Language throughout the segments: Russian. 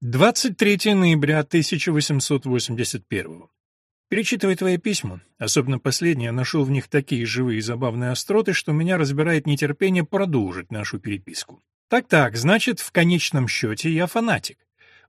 23 ноября 1881. Перечитывая твои письма, особенно последние, я нашел в них такие живые и забавные остроты, что меня разбирает нетерпение продолжить нашу переписку. Так-так, значит, в конечном счете я фанатик.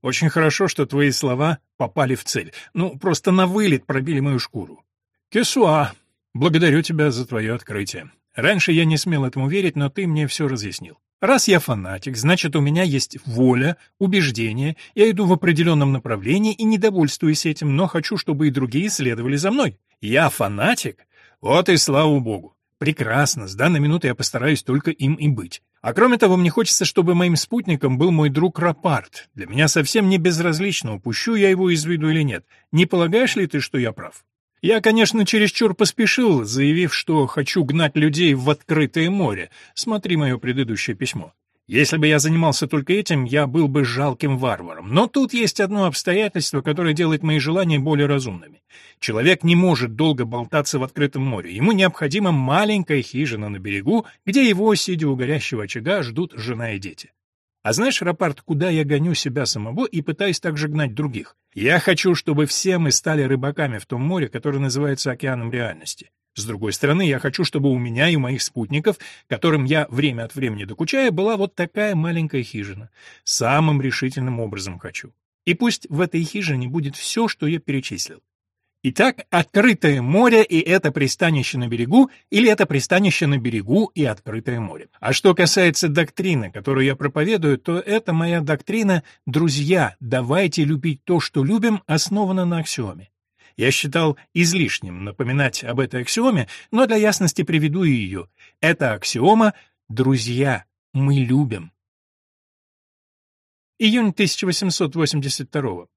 Очень хорошо, что твои слова попали в цель. Ну, просто на вылет пробили мою шкуру. Que soit, благодарю тебя за твое открытие. Раньше я не смел этому верить, но ты мне все разъяснил. Раз я фанатик, значит, у меня есть воля, убеждение, я иду в определенном направлении и недовольствуюсь этим, но хочу, чтобы и другие следовали за мной. Я фанатик? Вот и слава богу. Прекрасно, с данной минуты я постараюсь только им и быть. А кроме того, мне хочется, чтобы моим спутником был мой друг Рапарт. Для меня совсем не безразлично, упущу я его из виду или нет. Не полагаешь ли ты, что я прав? Я, конечно, чересчур поспешил, заявив, что хочу гнать людей в открытое море. Смотри мое предыдущее письмо. Если бы я занимался только этим, я был бы жалким варваром. Но тут есть одно обстоятельство, которое делает мои желания более разумными. Человек не может долго болтаться в открытом море. Ему необходима маленькая хижина на берегу, где его, сидя у горящего очага, ждут жена и дети. А знаешь, Рапарт, куда я гоню себя самого и пытаюсь также гнать других? Я хочу, чтобы все мы стали рыбаками в том море, которое называется океаном реальности. С другой стороны, я хочу, чтобы у меня и моих спутников, которым я время от времени докучаю, была вот такая маленькая хижина. Самым решительным образом хочу. И пусть в этой хижине будет все, что я перечислил. Итак, открытое море и это пристанище на берегу, или это пристанище на берегу и открытое море. А что касается доктрины, которую я проповедую, то это моя доктрина «Друзья, давайте любить то, что любим», основана на аксиоме. Я считал излишним напоминать об этой аксиоме, но для ясности приведу ее. Это аксиома «Друзья, мы любим». Июнь 1882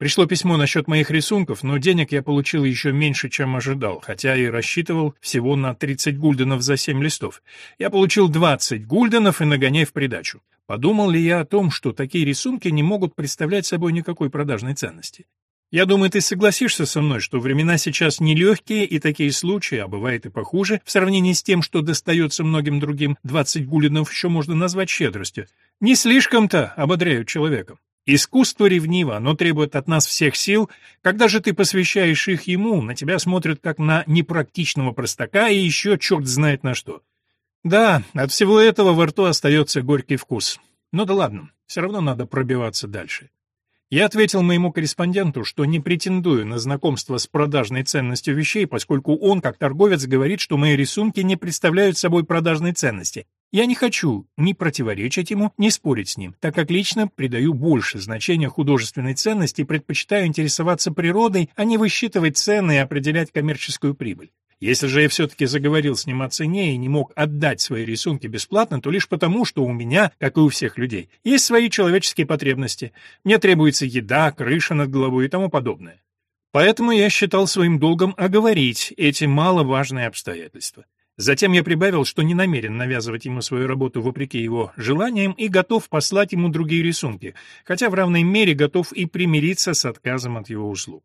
Пришло письмо насчет моих рисунков, но денег я получил еще меньше, чем ожидал, хотя и рассчитывал всего на 30 гульденов за 7 листов. Я получил 20 гульденов и нагоняй в придачу. Подумал ли я о том, что такие рисунки не могут представлять собой никакой продажной ценности? Я думаю, ты согласишься со мной, что времена сейчас нелегкие, и такие случаи, а бывает и похуже, в сравнении с тем, что достается многим другим, 20 гулинов еще можно назвать щедростью, не слишком-то ободряют человека. Искусство ревниво, оно требует от нас всех сил. Когда же ты посвящаешь их ему, на тебя смотрят как на непрактичного простака и еще черт знает на что. Да, от всего этого во рту остается горький вкус. Ну да ладно, все равно надо пробиваться дальше. Я ответил моему корреспонденту, что не претендую на знакомство с продажной ценностью вещей, поскольку он, как торговец, говорит, что мои рисунки не представляют собой продажной ценности, я не хочу ни противоречить ему, ни спорить с ним, так как лично придаю больше значения художественной ценности и предпочитаю интересоваться природой, а не высчитывать цены и определять коммерческую прибыль. Если же я все-таки заговорил с ним о цене и не мог отдать свои рисунки бесплатно, то лишь потому, что у меня, как и у всех людей, есть свои человеческие потребности. Мне требуется еда, крыша над головой и тому подобное. Поэтому я считал своим долгом оговорить эти маловажные обстоятельства. Затем я прибавил, что не намерен навязывать ему свою работу вопреки его желаниям и готов послать ему другие рисунки, хотя в равной мере готов и примириться с отказом от его услуг.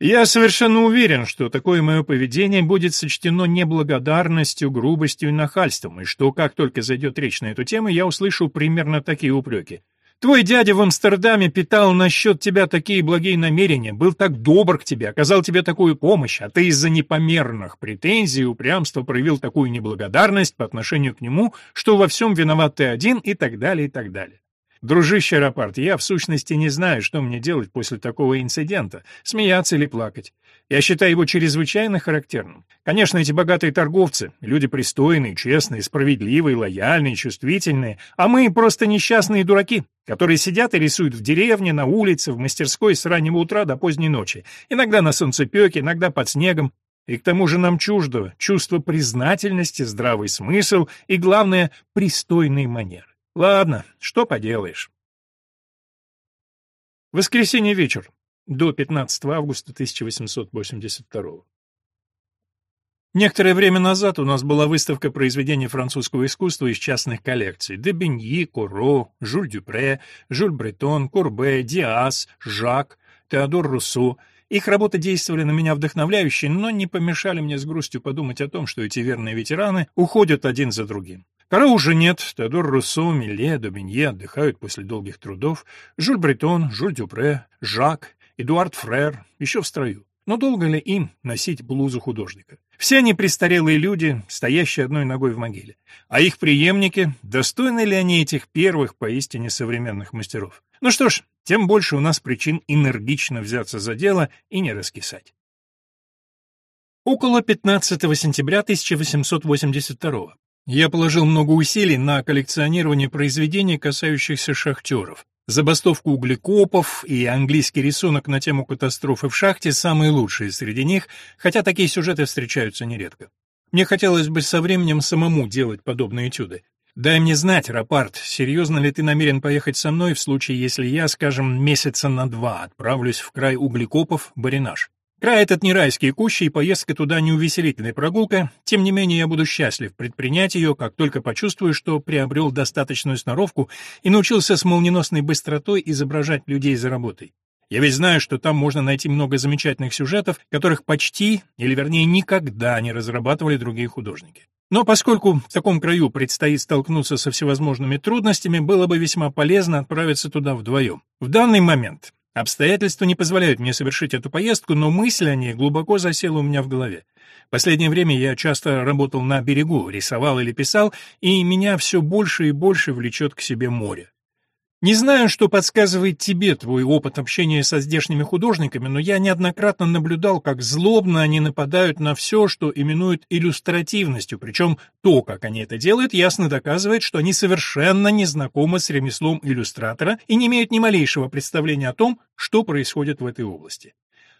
Я совершенно уверен, что такое мое поведение будет сочтено неблагодарностью, грубостью и нахальством, и что как только зайдет речь на эту тему, я услышу примерно такие упреки. Твой дядя в Амстердаме питал насчет тебя такие благие намерения, был так добр к тебе, оказал тебе такую помощь, а ты из-за непомерных претензий и упрямства проявил такую неблагодарность по отношению к нему, что во всем виноват ты один и так далее, и так далее. Дружище Рапарт, я в сущности не знаю, что мне делать после такого инцидента, смеяться или плакать. Я считаю его чрезвычайно характерным. Конечно, эти богатые торговцы, люди пристойные, честные, справедливые, лояльные, чувствительные, а мы просто несчастные дураки, которые сидят и рисуют в деревне, на улице, в мастерской с раннего утра до поздней ночи, иногда на солнцепёке, иногда под снегом, и к тому же нам чуждо чувство признательности, здравый смысл и, главное, пристойные манеры. Ладно, что поделаешь. Воскресенье вечер. До 15 августа 1882 Некоторое время назад у нас была выставка произведений французского искусства из частных коллекций. Де Беньи, Куро, Жюль Дюпре, Жюль Бретон, Курбе, Диас, Жак, Теодор Руссо. Их работы действовали на меня вдохновляюще, но не помешали мне с грустью подумать о том, что эти верные ветераны уходят один за другим. Кара уже нет, Теодор Руссо, Милле, Доминье отдыхают после долгих трудов, Жюль Бретон, Жюль Дюпре, Жак, Эдуард Фрер еще в строю. Но долго ли им носить блузу художника? Все они престарелые люди, стоящие одной ногой в могиле. А их преемники, достойны ли они этих первых поистине современных мастеров? Ну что ж, тем больше у нас причин энергично взяться за дело и не раскисать. Около 15 сентября 1882 я положил много усилий на коллекционирование произведений, касающихся шахтеров. Забастовку углекопов и английский рисунок на тему катастрофы в шахте самые лучшие среди них, хотя такие сюжеты встречаются нередко. Мне хотелось бы со временем самому делать подобные этюды. Дай мне знать, Рапарт, серьезно ли ты намерен поехать со мной в случае, если я, скажем, месяца на два отправлюсь в край углекопов, Баринаж. Край этот не райский кущи, и поездка туда не увеселительная прогулка, тем не менее я буду счастлив предпринять ее, как только почувствую, что приобрел достаточную сноровку и научился с молниеносной быстротой изображать людей за работой. Я ведь знаю, что там можно найти много замечательных сюжетов, которых почти, или вернее никогда не разрабатывали другие художники. Но поскольку в таком краю предстоит столкнуться со всевозможными трудностями, было бы весьма полезно отправиться туда вдвоем. В данный момент Обстоятельства не позволяют мне совершить эту поездку, но мысль о ней глубоко засела у меня в голове. Последнее время я часто работал на берегу, рисовал или писал, и меня все больше и больше влечет к себе море. Не знаю, что подсказывает тебе твой опыт общения со здешними художниками, но я неоднократно наблюдал, как злобно они нападают на все, что именуют иллюстративностью, причем то, как они это делают, ясно доказывает, что они совершенно не знакомы с ремеслом иллюстратора и не имеют ни малейшего представления о том, что происходит в этой области.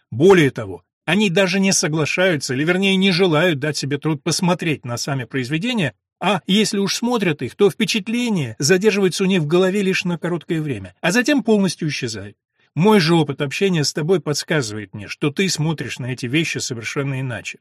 Более того, они даже не соглашаются, или вернее не желают дать себе труд посмотреть на сами произведения, а если уж смотрят их, то впечатление задерживается у них в голове лишь на короткое время, а затем полностью исчезает. Мой же опыт общения с тобой подсказывает мне, что ты смотришь на эти вещи совершенно иначе.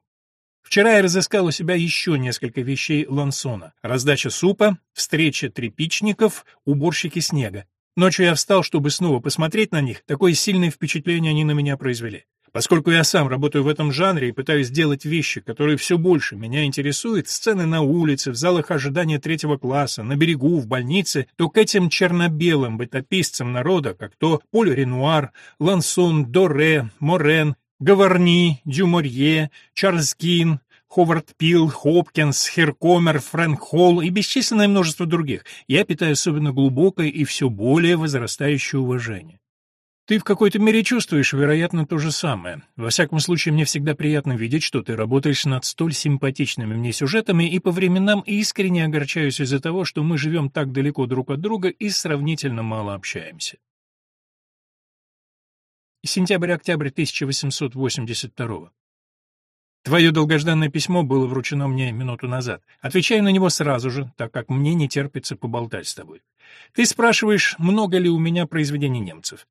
Вчера я разыскал у себя еще несколько вещей Лансона. Раздача супа, встреча трепичников, уборщики снега. Ночью я встал, чтобы снова посмотреть на них, такое сильное впечатление они на меня произвели. Поскольку я сам работаю в этом жанре и пытаюсь делать вещи, которые все больше меня интересуют, сцены на улице, в залах ожидания третьего класса, на берегу, в больнице, то к этим черно-белым бытописцам народа, как то Поль Ренуар, Лансон, Доре, Морен, Гаварни, Дюморье, Чарльз Кин, Ховард Пил, Хопкинс, Херкомер, Фрэнк Холл и бесчисленное множество других, я питаю особенно глубокое и все более возрастающее уважение. Ты в какой-то мере чувствуешь, вероятно, то же самое. Во всяком случае, мне всегда приятно видеть, что ты работаешь над столь симпатичными мне сюжетами, и по временам искренне огорчаюсь из-за того, что мы живем так далеко друг от друга и сравнительно мало общаемся. Сентябрь-октябрь 1882 Твое долгожданное письмо было вручено мне минуту назад. Отвечаю на него сразу же, так как мне не терпится поболтать с тобой. Ты спрашиваешь, много ли у меня произведений немцев.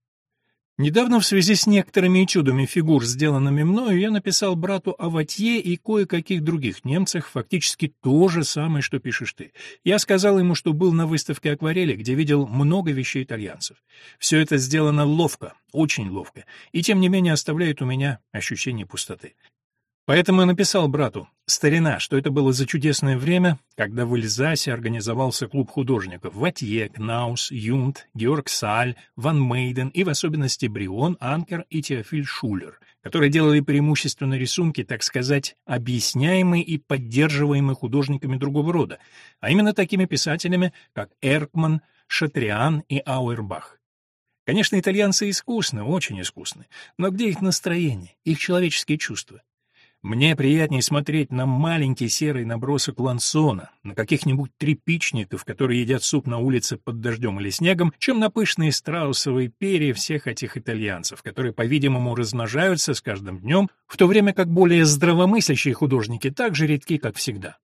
Недавно в связи с некоторыми этюдами фигур, сделанными мною, я написал брату о Ватье и кое-каких других немцах, фактически то же самое, что пишешь ты. Я сказал ему, что был на выставке акварели, где видел много вещей итальянцев. Все это сделано ловко, очень ловко, и тем не менее оставляет у меня ощущение пустоты. Поэтому я написал брату, старина, что это было за чудесное время, когда в Эльзасе организовался клуб художников Ватье, Кнаус, Юнт, Георг Саль, Ван Мейден и в особенности Брион, Анкер и Теофиль Шулер, которые делали преимущественно рисунки, так сказать, объясняемые и поддерживаемые художниками другого рода, а именно такими писателями, как Эркман, Шатриан и Ауэрбах. Конечно, итальянцы искусны, очень искусны, но где их настроение, их человеческие чувства? Мне приятнее смотреть на маленький серый набросок лансона, на каких-нибудь трепичников, которые едят суп на улице под дождем или снегом, чем на пышные страусовые перья всех этих итальянцев, которые, по-видимому, размножаются с каждым днем, в то время как более здравомыслящие художники так же редки, как всегда.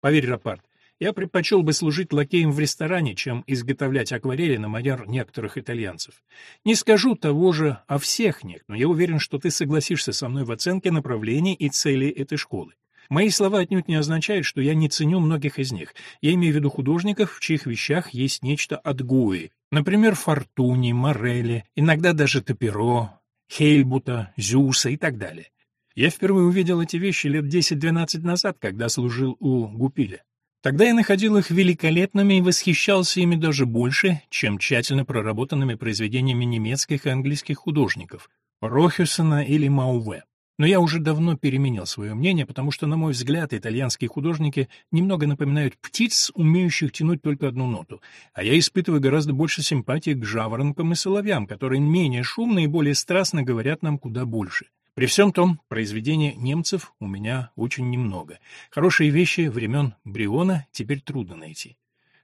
Поверь, Рапарт, я предпочел бы служить лакеем в ресторане, чем изготовлять акварели на манер некоторых итальянцев. Не скажу того же о всех них, но я уверен, что ты согласишься со мной в оценке направлений и целей этой школы. Мои слова отнюдь не означают, что я не ценю многих из них. Я имею в виду художников, в чьих вещах есть нечто от Гуи. Например, Фортуни, Морелли, иногда даже Таперо, Хейльбута, Зюса и так далее. Я впервые увидел эти вещи лет 10-12 назад, когда служил у Гупиля. Тогда я находил их великолепными и восхищался ими даже больше, чем тщательно проработанными произведениями немецких и английских художников Рохюсена или Мауве. Но я уже давно переменил свое мнение, потому что, на мой взгляд, итальянские художники немного напоминают птиц, умеющих тянуть только одну ноту, а я испытываю гораздо больше симпатии к жаворонкам и соловьям, которые менее шумно и более страстно говорят нам куда больше. При всем том, произведений немцев у меня очень немного. Хорошие вещи времен Бриона теперь трудно найти.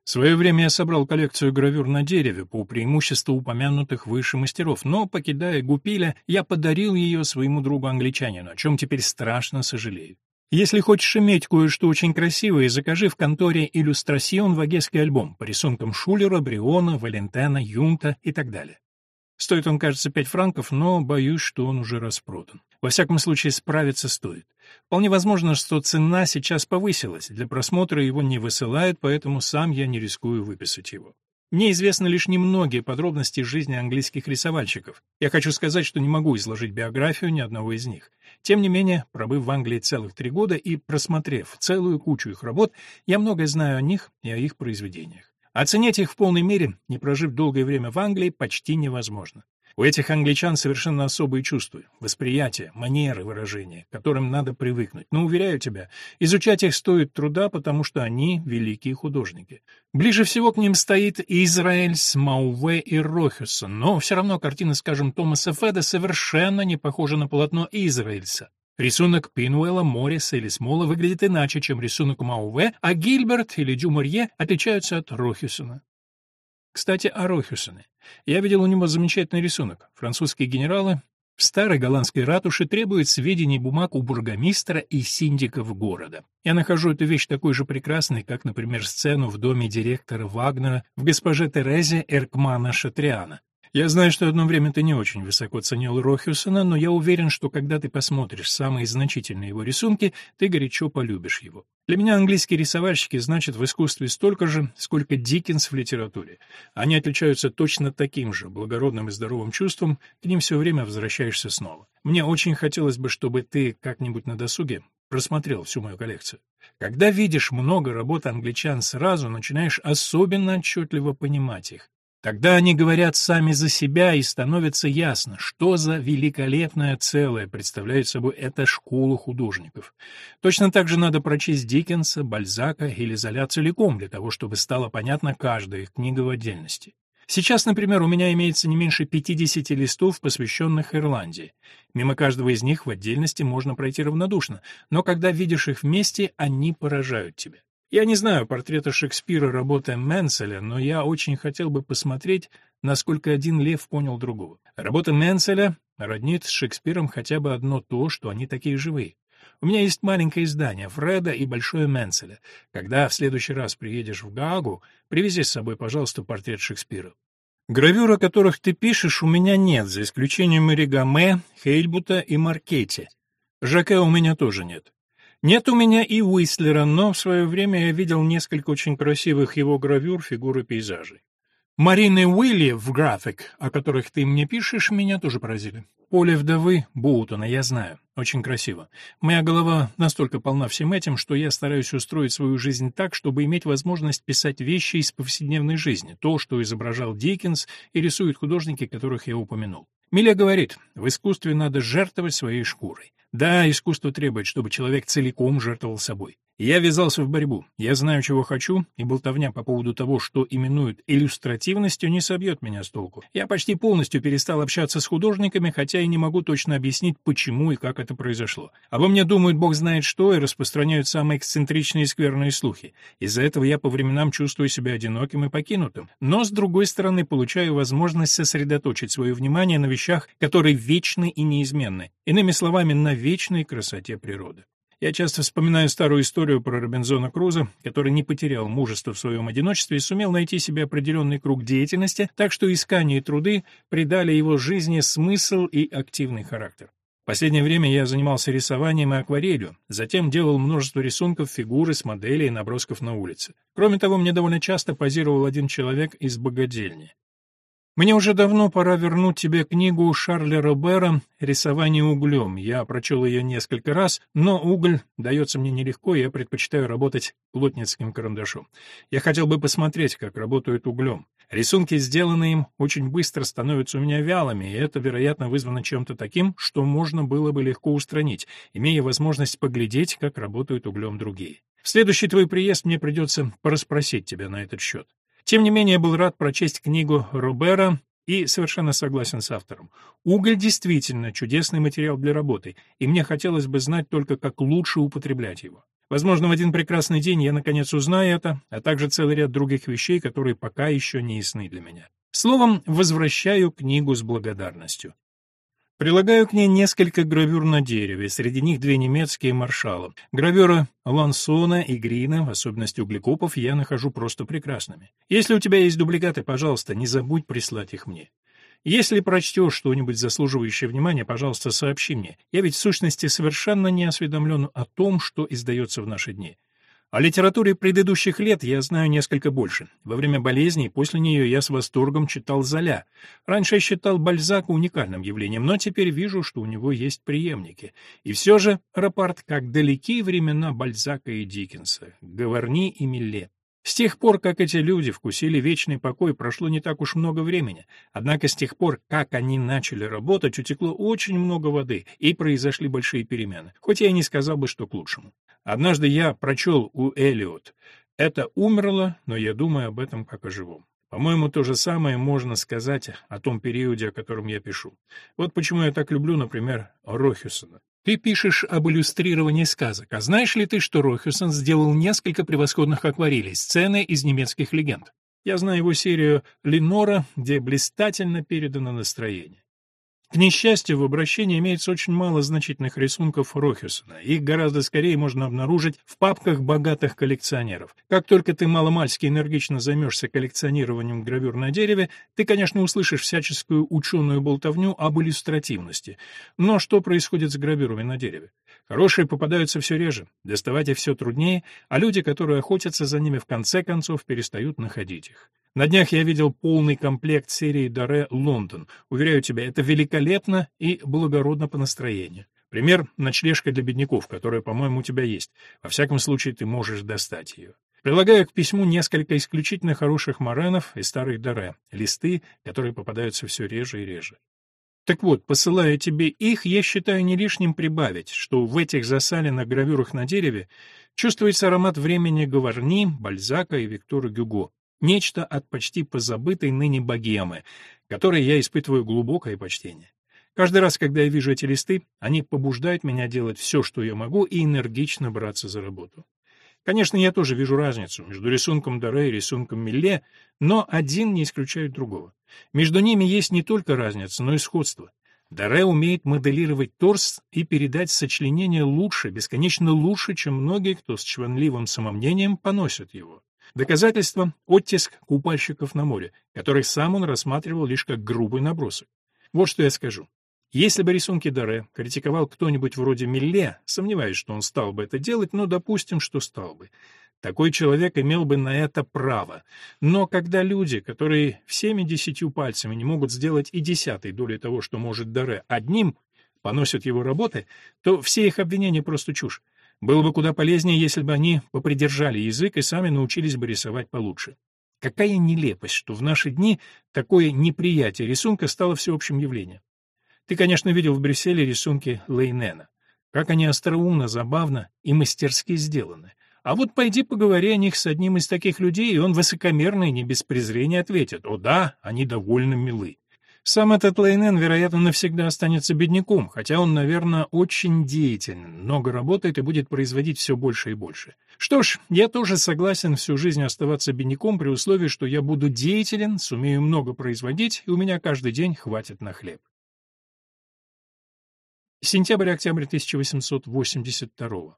В свое время я собрал коллекцию гравюр на дереве, по преимуществу упомянутых выше мастеров, но, покидая Гупиля, я подарил ее своему другу-англичанину, о чем теперь страшно сожалею. Если хочешь иметь кое-что очень красивое, закажи в конторе «Иллюстрасьон» вагесский альбом по рисункам Шулера, Бриона, Валентена, Юнта и так далее. Стоит он, кажется, 5 франков, но боюсь, что он уже распродан. Во всяком случае, справиться стоит. Вполне возможно, что цена сейчас повысилась. Для просмотра его не высылают, поэтому сам я не рискую выписать его. Мне известны лишь немногие подробности жизни английских рисовальщиков. Я хочу сказать, что не могу изложить биографию ни одного из них. Тем не менее, пробыв в Англии целых три года и просмотрев целую кучу их работ, я многое знаю о них и о их произведениях. Оценить их в полной мере, не прожив долгое время в Англии, почти невозможно. У этих англичан совершенно особые чувства, восприятия, манеры выражения, к которым надо привыкнуть. Но, уверяю тебя, изучать их стоит труда, потому что они великие художники. Ближе всего к ним стоит Израэльс, Мауве и Рохюсон, но все равно картина, скажем, Томаса Феда совершенно не похожа на полотно Израильса. Рисунок Пинуэла, Морриса или Смола выглядит иначе, чем рисунок Мауве, а Гильберт или Дюмарье отличаются от Рохюсона. Кстати, о Рохюсоне. Я видел у него замечательный рисунок. Французские генералы в старой голландской ратуше требуют сведений бумаг у бургомистра и синдиков города. Я нахожу эту вещь такой же прекрасной, как, например, сцену в доме директора Вагнера в госпоже Терезе Эркмана Шатриана. Я знаю, что одно время ты не очень высоко ценил Рохюсона, но я уверен, что когда ты посмотришь самые значительные его рисунки, ты горячо полюбишь его. Для меня английские рисовальщики значат в искусстве столько же, сколько Диккенс в литературе. Они отличаются точно таким же благородным и здоровым чувством, к ним все время возвращаешься снова. Мне очень хотелось бы, чтобы ты как-нибудь на досуге просмотрел всю мою коллекцию. Когда видишь много работ англичан сразу, начинаешь особенно отчетливо понимать их. Тогда они говорят сами за себя, и становится ясно, что за великолепное целое представляет собой эта школа художников. Точно так же надо прочесть Диккенса, Бальзака или Золя целиком, для того, чтобы стало понятно каждая их книга в отдельности. Сейчас, например, у меня имеется не меньше 50 листов, посвященных Ирландии. Мимо каждого из них в отдельности можно пройти равнодушно, но когда видишь их вместе, они поражают тебя. Я не знаю портрета Шекспира работы Менцеля, но я очень хотел бы посмотреть, насколько один лев понял другого. Работа Менцеля роднит с Шекспиром хотя бы одно то, что они такие живые. У меня есть маленькое издание Фреда и Большое Менцеля. Когда в следующий раз приедешь в Гаагу, привези с собой, пожалуйста, портрет Шекспира. Гравюр, о которых ты пишешь, у меня нет, за исключением Ригаме, Хейльбута и Маркетти. Жаке у меня тоже нет. Нет у меня и Уистлера, но в свое время я видел несколько очень красивых его гравюр фигуры пейзажей. Марины Уилли в график, о которых ты мне пишешь, меня тоже поразили. Поле вдовы Боутона, я знаю. Очень красиво. Моя голова настолько полна всем этим, что я стараюсь устроить свою жизнь так, чтобы иметь возможность писать вещи из повседневной жизни, то, что изображал Диккенс и рисуют художники, которых я упомянул. Миля говорит, в искусстве надо жертвовать своей шкурой. Да, искусство требует, чтобы человек целиком жертвовал собой. Я ввязался в борьбу. Я знаю, чего хочу, и болтовня по поводу того, что именуют иллюстративностью, не собьет меня с толку. Я почти полностью перестал общаться с художниками, хотя и не могу точно объяснить, почему и как это произошло. Обо мне думают бог знает что и распространяют самые эксцентричные и скверные слухи. Из-за этого я по временам чувствую себя одиноким и покинутым. Но, с другой стороны, получаю возможность сосредоточить свое внимание на вещах, которые вечны и неизменны. Иными словами, на вечной красоте природы. Я часто вспоминаю старую историю про Робинзона Круза, который не потерял мужества в своем одиночестве и сумел найти себе определенный круг деятельности, так что искания и труды придали его жизни смысл и активный характер. В последнее время я занимался рисованием и акварелью, затем делал множество рисунков, фигуры с моделей и набросков на улице. Кроме того, мне довольно часто позировал один человек из богадельни. Мне уже давно пора вернуть тебе книгу Шарля Робера «Рисование углем». Я прочел ее несколько раз, но уголь дается мне нелегко, и я предпочитаю работать плотницким карандашом. Я хотел бы посмотреть, как работают углем. Рисунки, сделанные им, очень быстро становятся у меня вялыми, и это, вероятно, вызвано чем-то таким, что можно было бы легко устранить, имея возможность поглядеть, как работают углем другие. В следующий твой приезд мне придется порасспросить тебя на этот счет. Тем не менее, был рад прочесть книгу Робера и совершенно согласен с автором. Уголь действительно чудесный материал для работы, и мне хотелось бы знать только, как лучше употреблять его. Возможно, в один прекрасный день я наконец узнаю это, а также целый ряд других вещей, которые пока еще не ясны для меня. Словом, возвращаю книгу с благодарностью. Прилагаю к ней несколько гравюр на дереве, среди них две немецкие маршала. Гравюры Лансона и Грина, в особенности углекопов, я нахожу просто прекрасными. Если у тебя есть дубликаты, пожалуйста, не забудь прислать их мне. Если прочтешь что-нибудь заслуживающее внимания, пожалуйста, сообщи мне. Я ведь в сущности совершенно не осведомлен о том, что издается в наши дни. О литературе предыдущих лет я знаю несколько больше. Во время болезни и после нее я с восторгом читал Золя. Раньше я считал Бальзака уникальным явлением, но теперь вижу, что у него есть преемники. И все же, рапорт, как далеки времена Бальзака и Диккенса, Говорни и Милле. С тех пор, как эти люди вкусили вечный покой, прошло не так уж много времени. Однако с тех пор, как они начали работать, утекло очень много воды, и произошли большие перемены. Хоть я и не сказал бы, что к лучшему. Однажды я прочел у Элиот. Это умерло, но я думаю об этом как о живом. По-моему, то же самое можно сказать о том периоде, о котором я пишу. Вот почему я так люблю, например, Рохюсона. Ты пишешь об иллюстрировании сказок, а знаешь ли ты, что Рохюсон сделал несколько превосходных акварелей, сцены из немецких легенд? Я знаю его серию «Ленора», где блистательно передано настроение. К несчастью, в обращении имеется очень мало значительных рисунков Рохюсона. Их гораздо скорее можно обнаружить в папках богатых коллекционеров. Как только ты маломальски энергично займешься коллекционированием гравюр на дереве, ты, конечно, услышишь всяческую ученую болтовню об иллюстративности. Но что происходит с гравюрами на дереве? Хорошие попадаются все реже, доставать их все труднее, а люди, которые охотятся за ними, в конце концов перестают находить их. На днях я видел полный комплект серии Даре «Лондон». Уверяю тебя, это великолепно и благородно по настроению. Пример — ночлежка для бедняков, которая, по-моему, у тебя есть. Во всяком случае, ты можешь достать ее. Прилагаю к письму несколько исключительно хороших моренов и старых Даре, листы, которые попадаются все реже и реже. Так вот, посылая тебе их, я считаю не лишним прибавить, что в этих засаленных гравюрах на дереве чувствуется аромат времени Гаварни, Бальзака и Виктора Гюго. Нечто от почти позабытой ныне богемы, которой я испытываю глубокое почтение. Каждый раз, когда я вижу эти листы, они побуждают меня делать все, что я могу, и энергично браться за работу. Конечно, я тоже вижу разницу между рисунком Доре и рисунком Милле, но один не исключает другого. Между ними есть не только разница, но и сходство. Доре умеет моделировать торс и передать сочленение лучше, бесконечно лучше, чем многие, кто с чванливым самомнением поносят его. Доказательство — оттиск купальщиков на море, который сам он рассматривал лишь как грубый набросок. Вот что я скажу. Если бы рисунки Даре критиковал кто-нибудь вроде Милле, сомневаюсь, что он стал бы это делать, но допустим, что стал бы. Такой человек имел бы на это право. Но когда люди, которые всеми десятью пальцами не могут сделать и десятой доли того, что может Даре, одним поносят его работы, то все их обвинения просто чушь. Было бы куда полезнее, если бы они попридержали язык и сами научились бы рисовать получше. Какая нелепость, что в наши дни такое неприятие рисунка стало всеобщим явлением. Ты, конечно, видел в Брюсселе рисунки Лейнена. Как они остроумно, забавно и мастерски сделаны. А вот пойди поговори о них с одним из таких людей, и он высокомерно и не без презрения ответит, «О да, они довольно милы». Сам этот Лейнен, вероятно, навсегда останется бедняком, хотя он, наверное, очень деятелен, много работает и будет производить все больше и больше. Что ж, я тоже согласен всю жизнь оставаться бедняком при условии, что я буду деятелен, сумею много производить, и у меня каждый день хватит на хлеб. Сентябрь-октябрь 1882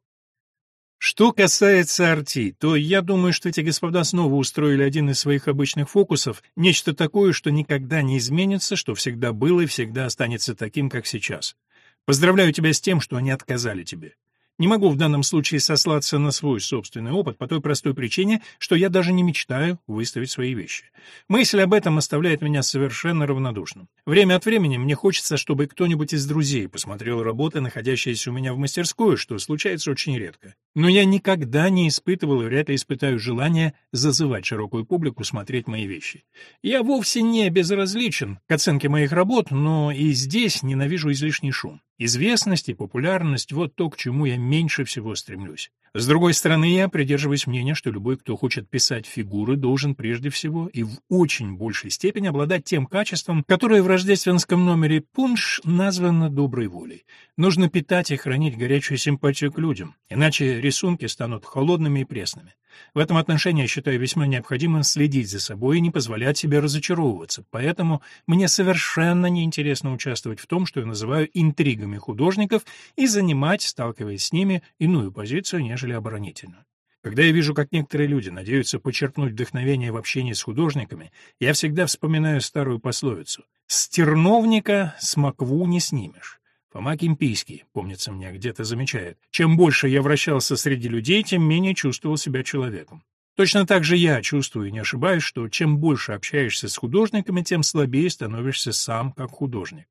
что касается Арти, то я думаю, что эти господа снова устроили один из своих обычных фокусов, нечто такое, что никогда не изменится, что всегда было и всегда останется таким, как сейчас. Поздравляю тебя с тем, что они отказали тебе. Не могу в данном случае сослаться на свой собственный опыт по той простой причине, что я даже не мечтаю выставить свои вещи. Мысль об этом оставляет меня совершенно равнодушным. Время от времени мне хочется, чтобы кто-нибудь из друзей посмотрел работы, находящиеся у меня в мастерской, что случается очень редко. Но я никогда не испытывал и вряд ли испытаю желания зазывать широкую публику смотреть мои вещи. Я вовсе не безразличен к оценке моих работ, но и здесь ненавижу излишний шум. Известность и популярность — вот то, к чему я меньше всего стремлюсь. С другой стороны, я придерживаюсь мнения, что любой, кто хочет писать фигуры, должен прежде всего и в очень большей степени обладать тем качеством, которое в рождественском номере «Пунш» названо доброй волей. Нужно питать и хранить горячую симпатию к людям, иначе рисунки станут холодными и пресными. В этом отношении я считаю весьма необходимым следить за собой и не позволять себе разочаровываться, поэтому мне совершенно неинтересно участвовать в том, что я называю интригами художников, и занимать, сталкиваясь с ними, иную позицию, нежели оборонительную. Когда я вижу, как некоторые люди надеются почерпнуть вдохновение в общении с художниками, я всегда вспоминаю старую пословицу «С терновника смокву не снимешь». Фома Кимпийский, помнится мне, где-то замечает, чем больше я вращался среди людей, тем менее чувствовал себя человеком. Точно так же я чувствую и не ошибаюсь, что чем больше общаешься с художниками, тем слабее становишься сам как художник.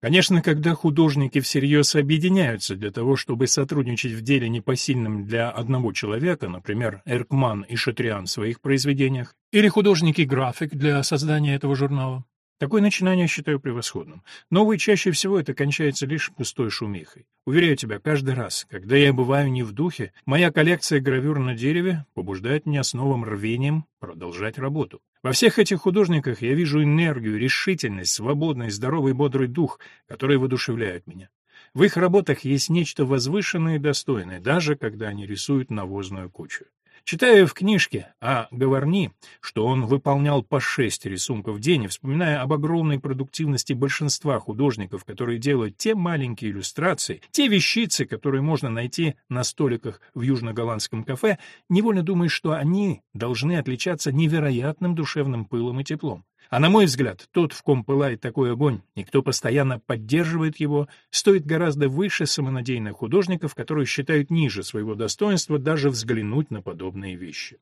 Конечно, когда художники всерьез объединяются для того, чтобы сотрудничать в деле непосильном для одного человека, например, Эркман и Шатриан в своих произведениях, или художники-график для создания этого журнала, Такое начинание считаю превосходным. Но, чаще всего это кончается лишь пустой шумихой. Уверяю тебя, каждый раз, когда я бываю не в духе, моя коллекция гравюр на дереве побуждает меня с новым рвением продолжать работу. Во всех этих художниках я вижу энергию, решительность, свободный, здоровый, бодрый дух, которые воодушевляют меня. В их работах есть нечто возвышенное и достойное, даже когда они рисуют навозную кучу. Читая в книжке о Говорни, что он выполнял по шесть рисунков в день, и вспоминая об огромной продуктивности большинства художников, которые делают те маленькие иллюстрации, те вещицы, которые можно найти на столиках в южно-голландском кафе, невольно думаешь, что они должны отличаться невероятным душевным пылом и теплом. А на мой взгляд, тот, в ком пылает такой огонь, и кто постоянно поддерживает его, стоит гораздо выше самонадеянных художников, которые считают ниже своего достоинства даже взглянуть на подобные вещи.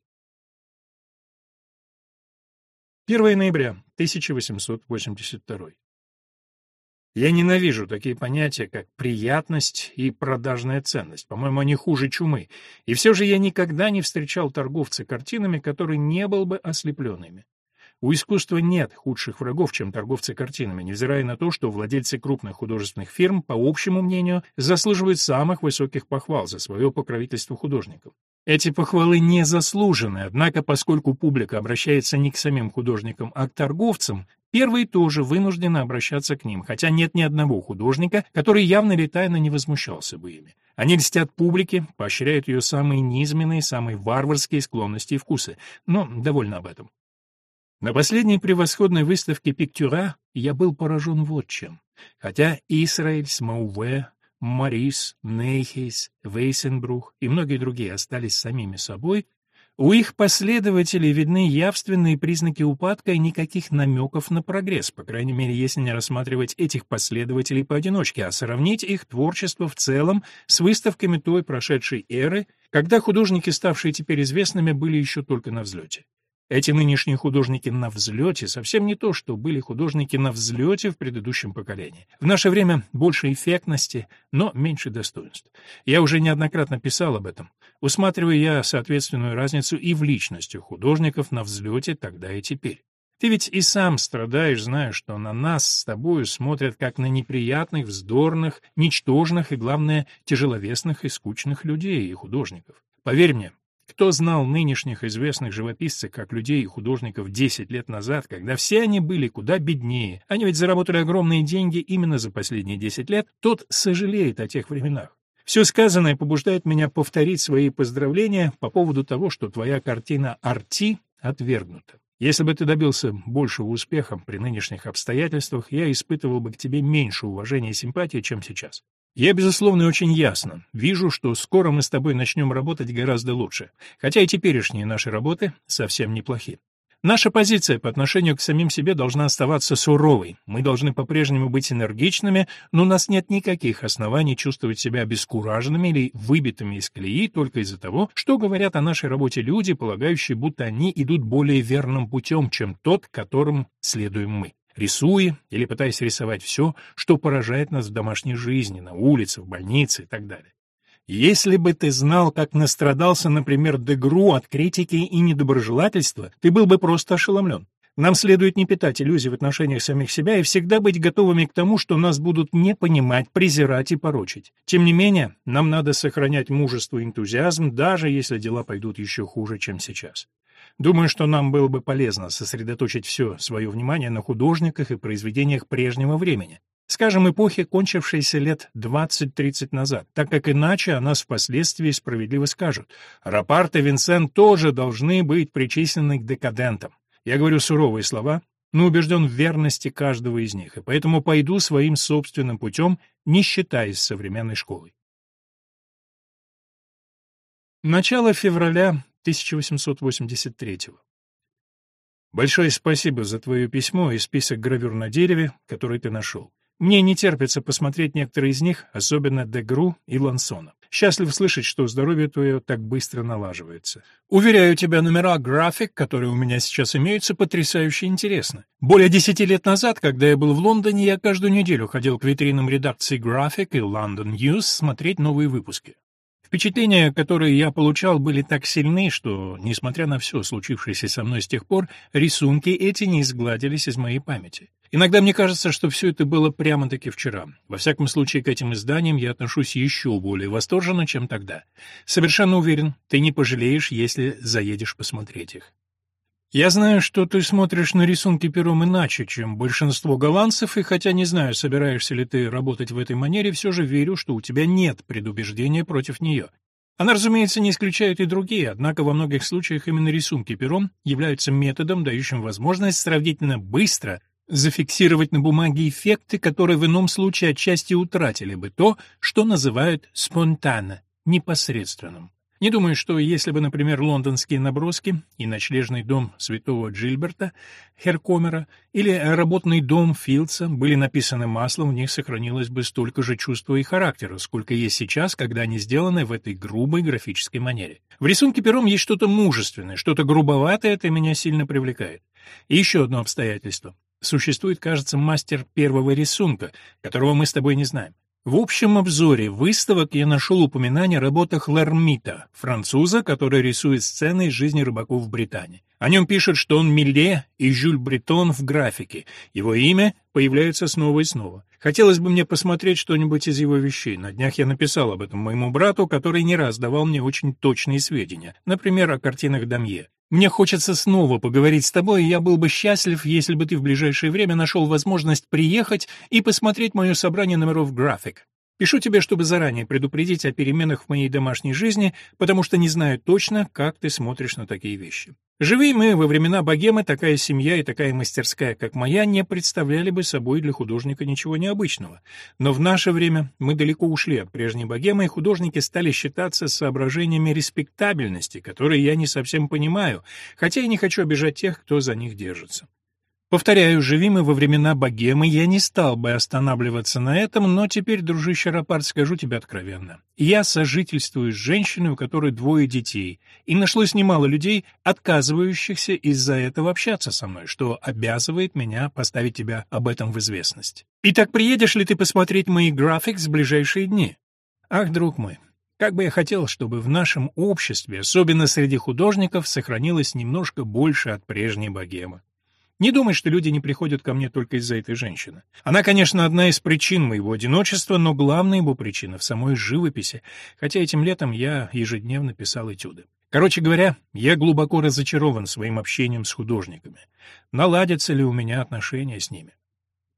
1 ноября 1882. Я ненавижу такие понятия, как приятность и продажная ценность. По-моему, они хуже чумы. И все же я никогда не встречал торговца картинами, который не был бы ослеплен ими. У искусства нет худших врагов, чем торговцы картинами, невзирая на то, что владельцы крупных художественных фирм, по общему мнению, заслуживают самых высоких похвал за свое покровительство художникам. Эти похвалы не заслужены, однако, поскольку публика обращается не к самим художникам, а к торговцам, первые тоже вынуждены обращаться к ним, хотя нет ни одного художника, который явно или тайно не возмущался бы ими. Они льстят публике, поощряют ее самые низменные, самые варварские склонности и вкусы, но довольно об этом. На последней превосходной выставке Пиктюра я был поражен вот чем. Хотя Исраэльс, Мауве, Марис, Нейхейс, Вейсенбрух и многие другие остались самими собой, у их последователей видны явственные признаки упадка и никаких намеков на прогресс, по крайней мере, если не рассматривать этих последователей поодиночке, а сравнить их творчество в целом с выставками той прошедшей эры, когда художники, ставшие теперь известными, были еще только на взлете. Эти нынешние художники на взлете совсем не то, что были художники на взлете в предыдущем поколении. В наше время больше эффектности, но меньше достоинств. Я уже неоднократно писал об этом. Усматриваю я соответственную разницу и в личности художников на взлете тогда и теперь. Ты ведь и сам страдаешь, зная, что на нас с тобою смотрят как на неприятных, вздорных, ничтожных и, главное, тяжеловесных и скучных людей и художников. Поверь мне, кто знал нынешних известных живописцев как людей и художников 10 лет назад, когда все они были куда беднее, они ведь заработали огромные деньги именно за последние 10 лет, тот сожалеет о тех временах. Все сказанное побуждает меня повторить свои поздравления по поводу того, что твоя картина «Арти» отвергнута. Если бы ты добился большего успеха при нынешних обстоятельствах, я испытывал бы к тебе меньше уважения и симпатии, чем сейчас. Я, безусловно, очень ясно вижу, что скоро мы с тобой начнем работать гораздо лучше, хотя и теперешние наши работы совсем неплохи. Наша позиция по отношению к самим себе должна оставаться суровой. Мы должны по-прежнему быть энергичными, но у нас нет никаких оснований чувствовать себя обескураженными или выбитыми из колеи только из-за того, что говорят о нашей работе люди, полагающие, будто они идут более верным путем, чем тот, которым следуем мы рисуя или пытаясь рисовать все, что поражает нас в домашней жизни, на улице, в больнице и так далее. Если бы ты знал, как настрадался, например, Дегру от критики и недоброжелательства, ты был бы просто ошеломлен. Нам следует не питать иллюзий в отношениях самих себя и всегда быть готовыми к тому, что нас будут не понимать, презирать и порочить. Тем не менее, нам надо сохранять мужество и энтузиазм, даже если дела пойдут еще хуже, чем сейчас. Думаю, что нам было бы полезно сосредоточить все свое внимание на художниках и произведениях прежнего времени, скажем, эпохи, кончившейся лет 20-30 назад, так как иначе о нас впоследствии справедливо скажут. Рапарт и Винсент тоже должны быть причислены к декадентам. Я говорю суровые слова, но убежден в верности каждого из них, и поэтому пойду своим собственным путем, не считаясь современной школой. Начало февраля 1883 -го. Большое спасибо за твое письмо и список гравюр на дереве, который ты нашел. Мне не терпится посмотреть некоторые из них, особенно Дегру и Лансона. Счастлив слышать, что здоровье твое так быстро налаживается. Уверяю тебя, номера график, которые у меня сейчас имеются, потрясающе интересны. Более десяти лет назад, когда я был в Лондоне, я каждую неделю ходил к витринам редакции Graphic и London News смотреть новые выпуски. Впечатления, которые я получал, были так сильны, что, несмотря на все случившееся со мной с тех пор, рисунки эти не изгладились из моей памяти. Иногда мне кажется, что все это было прямо-таки вчера. Во всяком случае, к этим изданиям я отношусь еще более восторженно, чем тогда. Совершенно уверен, ты не пожалеешь, если заедешь посмотреть их. Я знаю, что ты смотришь на рисунки пером иначе, чем большинство голландцев, и хотя не знаю, собираешься ли ты работать в этой манере, все же верю, что у тебя нет предубеждения против нее. Она, разумеется, не исключает и другие, однако во многих случаях именно рисунки пером являются методом, дающим возможность сравнительно быстро зафиксировать на бумаге эффекты, которые в ином случае отчасти утратили бы то, что называют спонтанно, непосредственным. Не думаю, что если бы, например, лондонские наброски и ночлежный дом святого Джильберта, Херкомера или работный дом Филдса были написаны маслом, в них сохранилось бы столько же чувства и характера, сколько есть сейчас, когда они сделаны в этой грубой графической манере. В рисунке пером есть что-то мужественное, что-то грубоватое, это меня сильно привлекает. И еще одно обстоятельство. Существует, кажется, мастер первого рисунка, которого мы с тобой не знаем. В общем обзоре выставок я нашел упоминание о работах Лермита, француза, который рисует сцены из жизни рыбаков в Британии. О нем пишут, что он Милле и Жюль Бретон в графике. Его имя появляется снова и снова. Хотелось бы мне посмотреть что-нибудь из его вещей. На днях я написал об этом моему брату, который не раз давал мне очень точные сведения, например, о картинах Дамье. Мне хочется снова поговорить с тобой, и я был бы счастлив, если бы ты в ближайшее время нашел возможность приехать и посмотреть мое собрание номеров график. Пишу тебе, чтобы заранее предупредить о переменах в моей домашней жизни, потому что не знаю точно, как ты смотришь на такие вещи. Живи мы во времена богемы, такая семья и такая мастерская, как моя, не представляли бы собой для художника ничего необычного. Но в наше время мы далеко ушли от прежней богемы, и художники стали считаться соображениями респектабельности, которые я не совсем понимаю, хотя и не хочу обижать тех, кто за них держится. Повторяю, живи мы во времена богемы, я не стал бы останавливаться на этом, но теперь, дружище Рапарт, скажу тебе откровенно. Я сожительствую с женщиной, у которой двое детей, и нашлось немало людей, отказывающихся из-за этого общаться со мной, что обязывает меня поставить тебя об этом в известность. Итак, приедешь ли ты посмотреть мои графикс в ближайшие дни? Ах, друг мой, как бы я хотел, чтобы в нашем обществе, особенно среди художников, сохранилось немножко больше от прежней богемы. Не думай, что люди не приходят ко мне только из-за этой женщины. Она, конечно, одна из причин моего одиночества, но главная его причина в самой живописи, хотя этим летом я ежедневно писал этюды. Короче говоря, я глубоко разочарован своим общением с художниками. Наладятся ли у меня отношения с ними?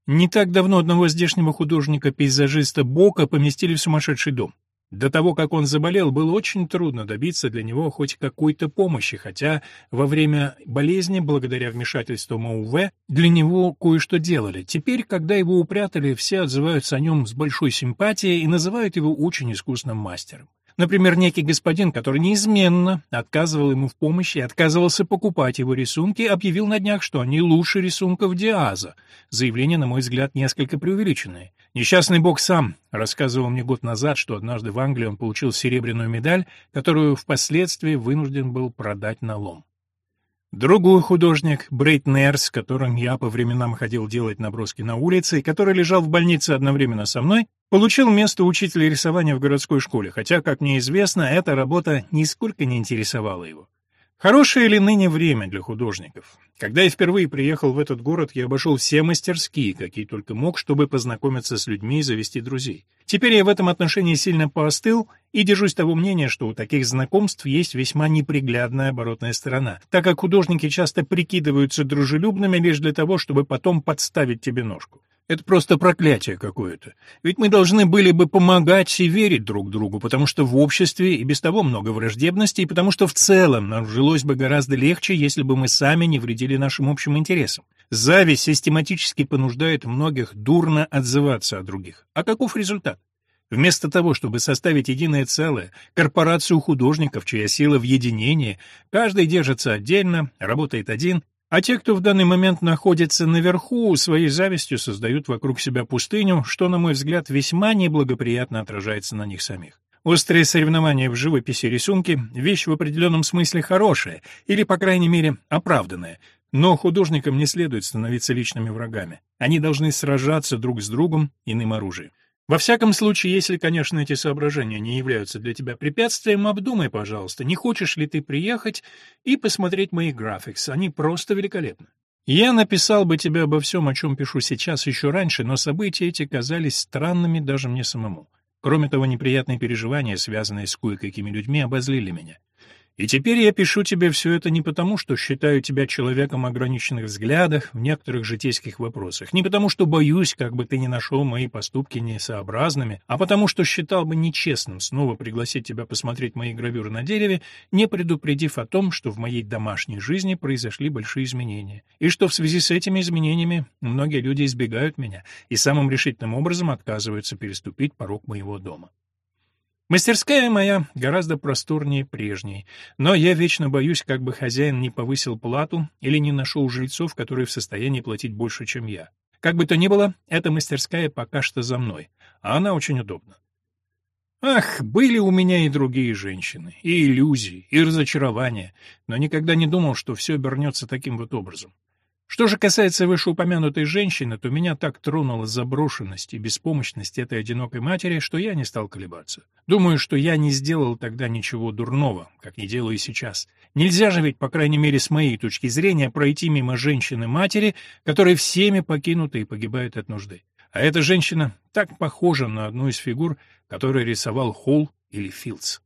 Не так давно одного здешнего художника-пейзажиста Бока поместили в сумасшедший дом. До того, как он заболел, было очень трудно добиться для него хоть какой-то помощи, хотя во время болезни, благодаря вмешательству МУВ, для него кое-что делали. Теперь, когда его упрятали, все отзываются о нем с большой симпатией и называют его очень искусным мастером. Например, некий господин, который неизменно отказывал ему в помощи и отказывался покупать его рисунки, объявил на днях, что они лучше рисунков Диаза. Заявление, на мой взгляд, несколько преувеличенное. Несчастный бог сам рассказывал мне год назад, что однажды в Англии он получил серебряную медаль, которую впоследствии вынужден был продать на лом. Другой художник, Брейт Нерс, которым я по временам ходил делать наброски на улице и который лежал в больнице одновременно со мной, получил место учителя рисования в городской школе, хотя, как мне известно, эта работа нисколько не интересовала его. Хорошее ли ныне время для художников? Когда я впервые приехал в этот город, я обошел все мастерские, какие только мог, чтобы познакомиться с людьми и завести друзей. Теперь я в этом отношении сильно поостыл и держусь того мнения, что у таких знакомств есть весьма неприглядная оборотная сторона, так как художники часто прикидываются дружелюбными лишь для того, чтобы потом подставить тебе ножку. Это просто проклятие какое-то. Ведь мы должны были бы помогать и верить друг другу, потому что в обществе и без того много враждебности, и потому что в целом нам жилось бы гораздо легче, если бы мы сами не вредили нашим общим интересам. Зависть систематически понуждает многих дурно отзываться о других. А каков результат? Вместо того, чтобы составить единое целое, корпорацию художников, чья сила в единении, каждый держится отдельно, работает один а те, кто в данный момент находится наверху, своей завистью создают вокруг себя пустыню, что, на мой взгляд, весьма неблагоприятно отражается на них самих. Острые соревнования в живописи и рисунке — вещь в определенном смысле хорошая, или, по крайней мере, оправданная, но художникам не следует становиться личными врагами. Они должны сражаться друг с другом иным оружием. Во всяком случае, если, конечно, эти соображения не являются для тебя препятствием, обдумай, пожалуйста, не хочешь ли ты приехать и посмотреть мои графикс, они просто великолепны. Я написал бы тебе обо всем, о чем пишу сейчас, еще раньше, но события эти казались странными даже мне самому. Кроме того, неприятные переживания, связанные с кое-какими людьми, обозлили меня. И теперь я пишу тебе все это не потому, что считаю тебя человеком ограниченных взглядах в некоторых житейских вопросах, не потому, что боюсь, как бы ты ни нашел мои поступки несообразными, а потому, что считал бы нечестным снова пригласить тебя посмотреть мои гравюры на дереве, не предупредив о том, что в моей домашней жизни произошли большие изменения, и что в связи с этими изменениями многие люди избегают меня и самым решительным образом отказываются переступить порог моего дома. Мастерская моя гораздо просторнее прежней, но я вечно боюсь, как бы хозяин не повысил плату или не нашел жильцов, которые в состоянии платить больше, чем я. Как бы то ни было, эта мастерская пока что за мной, а она очень удобна. Ах, были у меня и другие женщины, и иллюзии, и разочарования, но никогда не думал, что все обернется таким вот образом. Что же касается вышеупомянутой женщины, то меня так тронула заброшенность и беспомощность этой одинокой матери, что я не стал колебаться. Думаю, что я не сделал тогда ничего дурного, как не делаю и сейчас. Нельзя же ведь, по крайней мере, с моей точки зрения, пройти мимо женщины-матери, которая всеми покинута и погибает от нужды. А эта женщина так похожа на одну из фигур, которую рисовал Холл или Филдс.